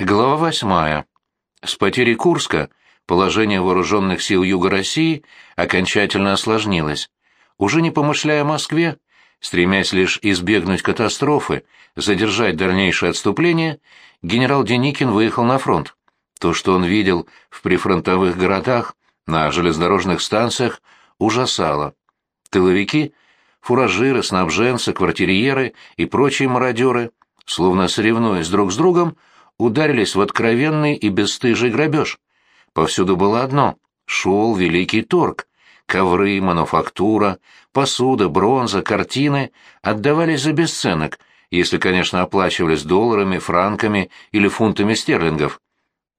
Глава восьмая. С потерей Курска положение вооруженных сил Юга России окончательно осложнилось. Уже не помышляя о Москве, стремясь лишь избегнуть катастрофы, задержать дальнейшее отступление, генерал Деникин выехал на фронт. То, что он видел в прифронтовых городах, на железнодорожных станциях, ужасало. Тыловики, фуражиры, снабженцы, квартирьеры и прочие мародеры, словно соревнуясь друг с другом, ударились в откровенный и бесстыжий грабеж. Повсюду было одно — шел великий торг. Ковры, мануфактура, посуда, бронза, картины отдавались за бесценок, если, конечно, оплачивались долларами, франками или фунтами стерлингов.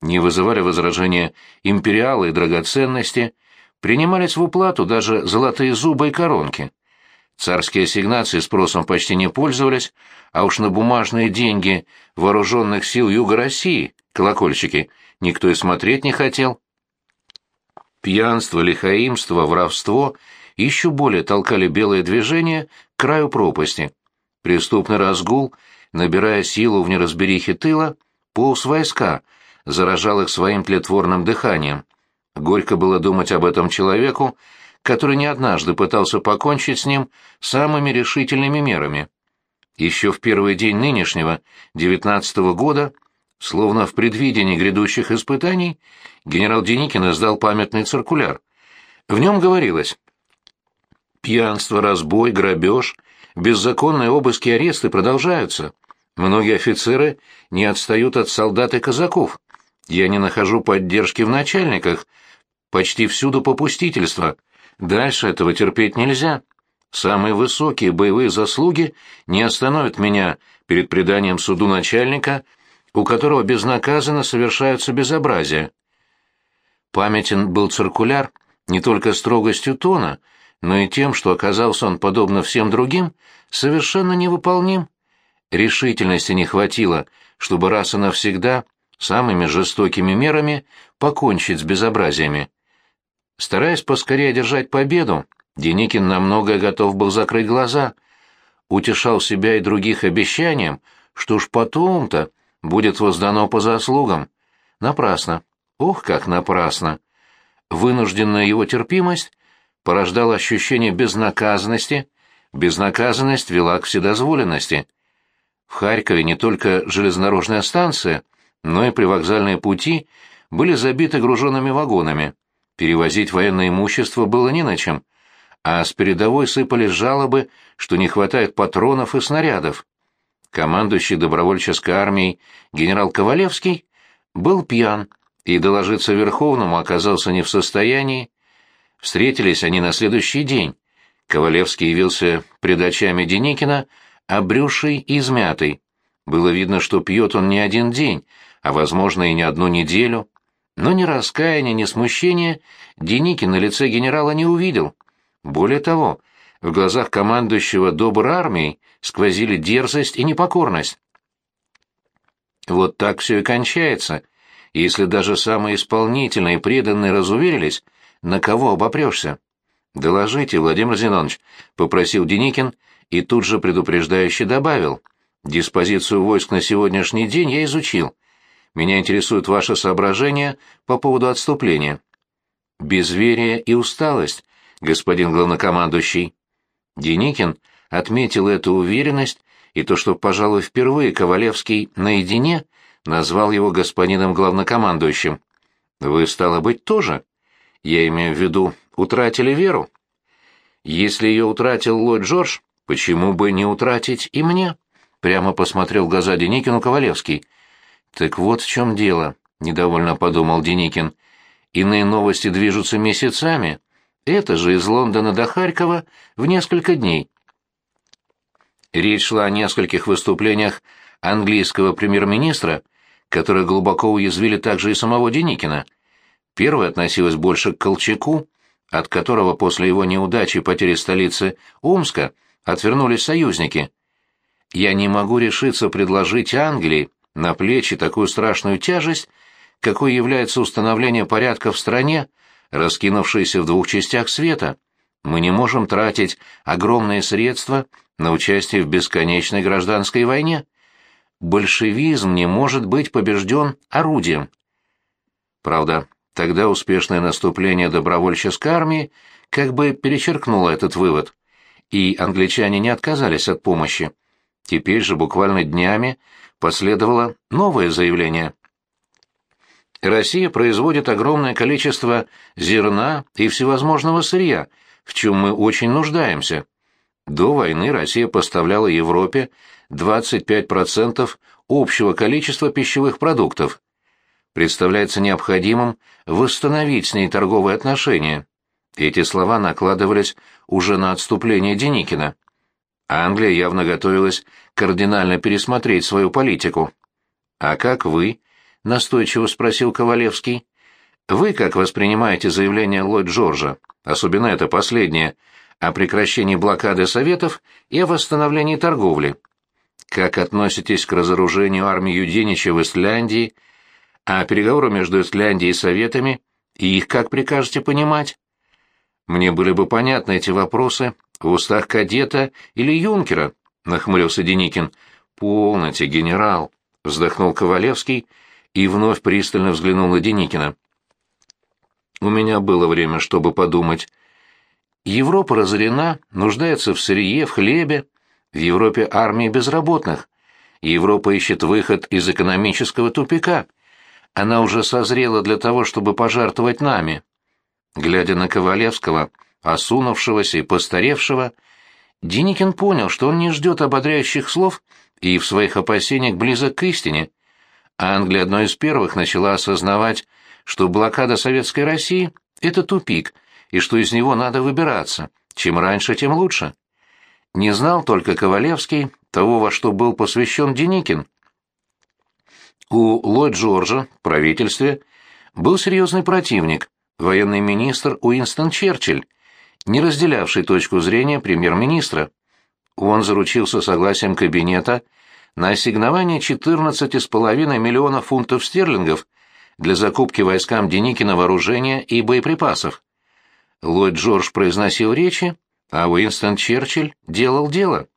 Не вызывали возражения империалы и драгоценности, принимались в уплату даже золотые зубы и коронки. Царские ассигнации спросом почти не пользовались, а уж на бумажные деньги вооруженных сил Юга России, колокольчики, никто и смотреть не хотел. Пьянство, лихаимство, воровство еще более толкали белое движение к краю пропасти. Преступный разгул, набирая силу в неразберихе тыла, полз войска, заражал их своим тлетворным дыханием. Горько было думать об этом человеку, который не однажды пытался покончить с ним самыми решительными мерами. Еще в первый день нынешнего, девятнадцатого года, словно в предвидении грядущих испытаний, генерал Деникин издал памятный циркуляр. В нем говорилось «Пьянство, разбой, грабеж, беззаконные обыски и аресты продолжаются. Многие офицеры не отстают от солдат и казаков. Я не нахожу поддержки в начальниках, почти всюду попустительство». Дальше этого терпеть нельзя. Самые высокие боевые заслуги не остановят меня перед преданием суду начальника, у которого безнаказанно совершаются безобразия. Памятен был циркуляр не только строгостью тона, но и тем, что оказался он, подобно всем другим, совершенно невыполним. Решительности не хватило, чтобы раз и навсегда самыми жестокими мерами покончить с безобразиями. Стараясь поскорее одержать победу, Деникин на многое готов был закрыть глаза. Утешал себя и других обещанием, что уж потом-то будет воздано по заслугам. Напрасно. Ох, как напрасно. Вынужденная его терпимость порождала ощущение безнаказанности, безнаказанность вела к вседозволенности. В Харькове не только железнодорожная станция, но и привокзальные пути были забиты груженными вагонами. Перевозить военное имущество было не на чем, а с передовой сыпались жалобы, что не хватает патронов и снарядов. Командующий добровольческой армией генерал Ковалевский был пьян и доложиться Верховному оказался не в состоянии. Встретились они на следующий день. Ковалевский явился пред очами Деникина, обрюший и измятый. Было видно, что пьет он не один день, а, возможно, и не одну неделю. Но ни раскаяния, ни смущения Деникин на лице генерала не увидел. Более того, в глазах командующего доброй армией сквозили дерзость и непокорность. Вот так все и кончается. Если даже самые исполнительные и преданные разуверились, на кого обопрешься? «Доложите, Владимир Зинонович», — попросил Деникин и тут же предупреждающе добавил. «Диспозицию войск на сегодняшний день я изучил. Меня интересуют ваши соображения по поводу отступления. Безверие и усталость, господин главнокомандующий. Деникин отметил эту уверенность и то, что, пожалуй, впервые Ковалевский наедине назвал его господином главнокомандующим. Вы, стало быть, тоже? Я имею в виду, утратили веру? Если ее утратил Ллойд Джордж, почему бы не утратить и мне? Прямо посмотрел в глаза Деникину Ковалевский — «Так вот в чем дело», — недовольно подумал Деникин. «Иные новости движутся месяцами. Это же из Лондона до Харькова в несколько дней». Речь шла о нескольких выступлениях английского премьер-министра, которые глубоко уязвили также и самого Деникина. Первое относилось больше к Колчаку, от которого после его неудачи и потери столицы Омска отвернулись союзники. «Я не могу решиться предложить Англии», на плечи такую страшную тяжесть, какой является установление порядка в стране, раскинувшейся в двух частях света. Мы не можем тратить огромные средства на участие в бесконечной гражданской войне. большевизм не может быть побежден орудием. Правда, тогда успешное наступление добровольческой армии как бы перечеркнуло этот вывод, и англичане не отказались от помощи. Теперь же буквально днями последовало новое заявление. Россия производит огромное количество зерна и всевозможного сырья, в чем мы очень нуждаемся. До войны Россия поставляла Европе 25% общего количества пищевых продуктов. Представляется необходимым восстановить с ней торговые отношения. Эти слова накладывались уже на отступление Деникина. Англия явно готовилась кардинально пересмотреть свою политику. «А как вы?» — настойчиво спросил Ковалевский. «Вы как воспринимаете заявление Ллойд Джорджа, особенно это последнее, о прекращении блокады Советов и о восстановлении торговли? Как относитесь к разоружению армии Юденича в Исляндии, а переговоры между Исляндией и Советами, и их как прикажете понимать?» Мне были бы понятны эти вопросы в устах кадета или юнкера, нахмурился Деникин. Полноте, генерал, вздохнул Ковалевский и вновь пристально взглянул на Деникина. У меня было время, чтобы подумать. Европа разорена, нуждается в сырье, в хлебе. В Европе армии безработных. Европа ищет выход из экономического тупика. Она уже созрела для того, чтобы пожертвовать нами. Глядя на Ковалевского, осунувшегося и постаревшего, Деникин понял, что он не ждет ободряющих слов и в своих опасениях близок к истине. Англия одной из первых начала осознавать, что блокада Советской России — это тупик, и что из него надо выбираться, чем раньше, тем лучше. Не знал только Ковалевский того, во что был посвящен Деникин. У Ллойд Джорджа, в правительстве, был серьезный противник, военный министр Уинстон Черчилль, не разделявший точку зрения премьер-министра. Он заручился согласием кабинета на ассигнование 14,5 миллионов фунтов стерлингов для закупки войскам Деникина вооружения и боеприпасов. Ллойд Джордж произносил речи, а Уинстон Черчилль делал дело.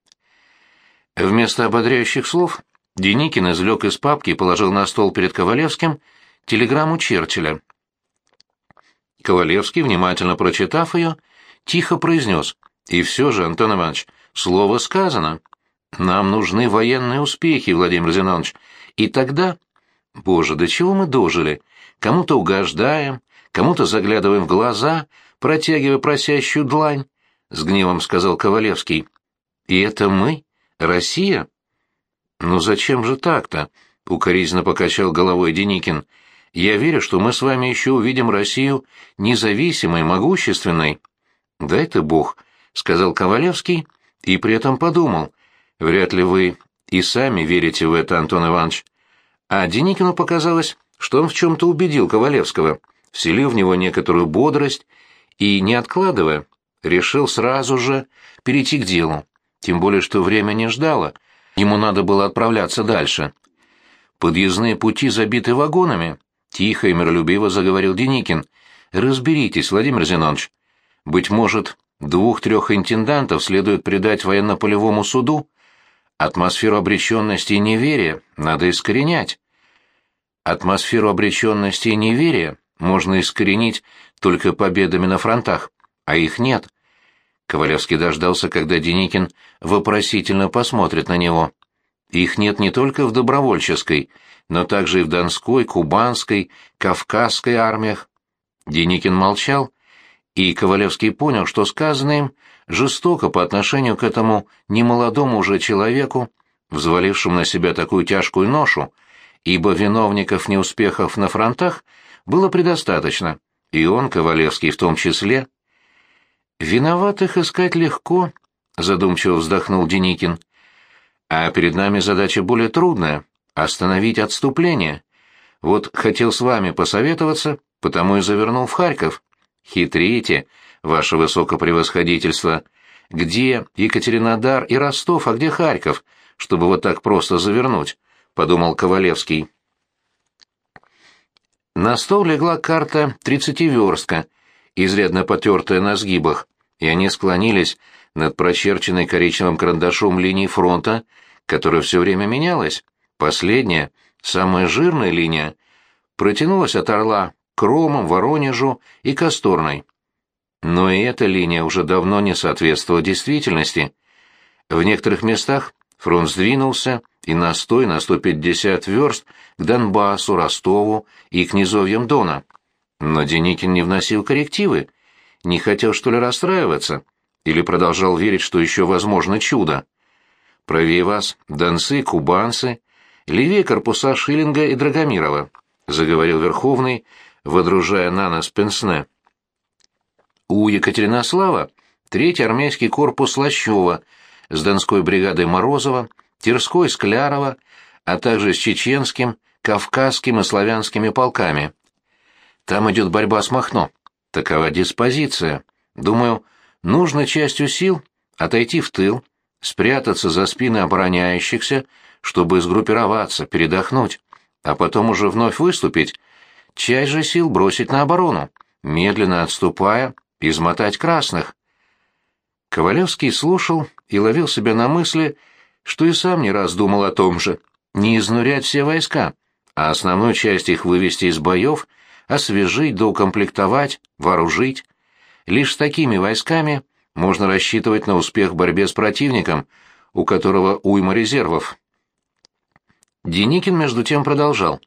Вместо ободряющих слов Деникин извлек из папки и положил на стол перед Ковалевским телеграмму Черчилля. Ковалевский, внимательно прочитав ее, тихо произнес. «И все же, Антон Иванович, слово сказано. Нам нужны военные успехи, Владимир Зинович. И тогда... Боже, до чего мы дожили? Кому-то угождаем, кому-то заглядываем в глаза, протягивая просящую длань», — с гневом сказал Ковалевский. «И это мы? Россия?» «Ну зачем же так-то?» — укоризненно покачал головой Деникин. Я верю, что мы с вами еще увидим Россию независимой, могущественной. Дай ты бог, сказал Ковалевский и при этом подумал. Вряд ли вы и сами верите в это, Антон Иванович. А Деникину показалось, что он в чем-то убедил Ковалевского, вселил в него некоторую бодрость и, не откладывая, решил сразу же перейти к делу. Тем более, что время не ждало, ему надо было отправляться дальше. Подъездные пути забиты вагонами, Тихо и миролюбиво заговорил Деникин. «Разберитесь, Владимир Зинович. Быть может, двух-трех интендантов следует предать военно-полевому суду? Атмосферу обреченности и неверия надо искоренять. Атмосферу обреченности и неверия можно искоренить только победами на фронтах, а их нет». Ковалевский дождался, когда Деникин вопросительно посмотрит на него. Их нет не только в добровольческой, но также и в Донской, Кубанской, Кавказской армиях. Деникин молчал, и Ковалевский понял, что сказанное им жестоко по отношению к этому немолодому уже человеку, взвалившему на себя такую тяжкую ношу, ибо виновников неуспехов на фронтах было предостаточно, и он, Ковалевский, в том числе. «Виноватых искать легко», — задумчиво вздохнул Деникин. «А перед нами задача более трудная остановить отступление. Вот хотел с вами посоветоваться, потому и завернул в Харьков. Хитрите, ваше высокопревосходительство. Где Екатеринодар и Ростов, а где Харьков, чтобы вот так просто завернуть?» — подумал Ковалевский. На стол легла карта тридцативерстка, изрядно потертая на сгибах, и они склонились над прочерченной коричневым карандашом линией фронта, которая все время менялась Последняя, самая жирная линия, протянулась от Орла к Воронежу и Косторной. Но и эта линия уже давно не соответствовала действительности. В некоторых местах фронт сдвинулся и на 100 на 150 верст к Донбассу, Ростову и к низовьям Дона. Но Деникин не вносил коррективы, не хотел, что ли, расстраиваться, или продолжал верить, что еще возможно чудо. Правее вас донцы, кубанцы, левее корпуса Шиллинга и Драгомирова, заговорил Верховный, водружая на нас пенсне. У Екатеринослава третий армейский корпус Лощева с Донской бригадой Морозова, Терской Склярова, а также с чеченским, кавказским и славянскими полками. Там идет борьба с Махно. Такова диспозиция. Думаю, нужно частью сил отойти в тыл, спрятаться за спины обороняющихся, чтобы сгруппироваться, передохнуть, а потом уже вновь выступить, часть же сил бросить на оборону, медленно отступая, измотать красных. Ковалевский слушал и ловил себя на мысли, что и сам не раз думал о том же, не изнурять все войска, а основную часть их вывести из боев, освежить, доукомплектовать, вооружить. Лишь с такими войсками можно рассчитывать на успех в борьбе с противником, у которого уйма резервов. Деникин между тем продолжал.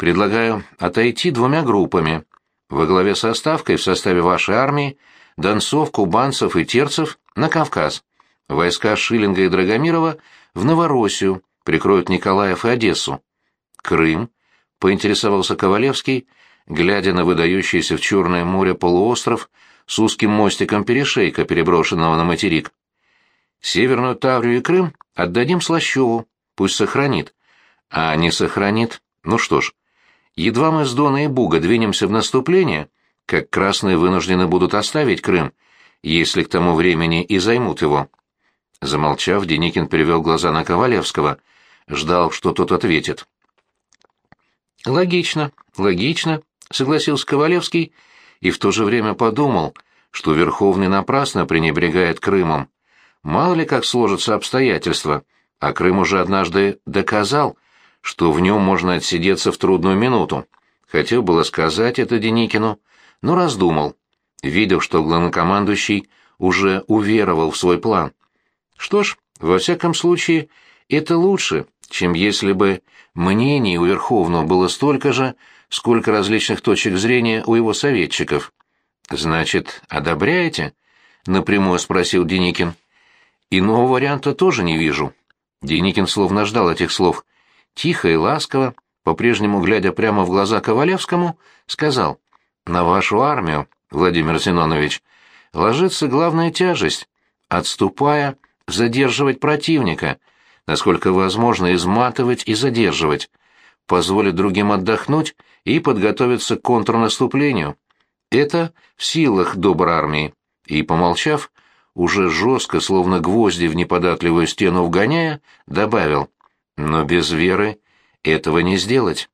«Предлагаю отойти двумя группами. Во главе со ставкой в составе вашей армии донцов, кубанцев и терцев на Кавказ. Войска Шиллинга и Драгомирова в Новороссию, прикроют Николаев и Одессу. Крым, поинтересовался Ковалевский, глядя на выдающийся в Черное море полуостров с узким мостиком перешейка, переброшенного на материк. Северную Таврию и Крым отдадим Слащеву, пусть сохранит. А не сохранит, ну что ж, едва мы с Дона и Буга двинемся в наступление, как красные вынуждены будут оставить Крым, если к тому времени и займут его. Замолчав, Деникин перевел глаза на Ковалевского, ждал, что тот ответит. «Логично, логично», — согласился Ковалевский, и в то же время подумал, что Верховный напрасно пренебрегает Крымом. Мало ли как сложатся обстоятельства, а Крым уже однажды доказал, что в нем можно отсидеться в трудную минуту. Хотел было сказать это Деникину, но раздумал. Видел, что главнокомандующий уже уверовал в свой план. Что ж, во всяком случае, это лучше, чем если бы мнений у Верховного было столько же, сколько различных точек зрения у его советчиков. «Значит, одобряете?» — напрямую спросил Деникин. «Иного варианта тоже не вижу». Деникин словно ждал этих слов. Тихо и ласково, по-прежнему глядя прямо в глаза Ковалевскому, сказал, «На вашу армию, Владимир Зинонович, ложится главная тяжесть. Отступая, задерживать противника, насколько возможно изматывать и задерживать, позволить другим отдохнуть и подготовиться к контрнаступлению. Это в силах доброй армии. И, помолчав, уже жестко, словно гвозди в неподатливую стену вгоняя, добавил, но без веры этого не сделать.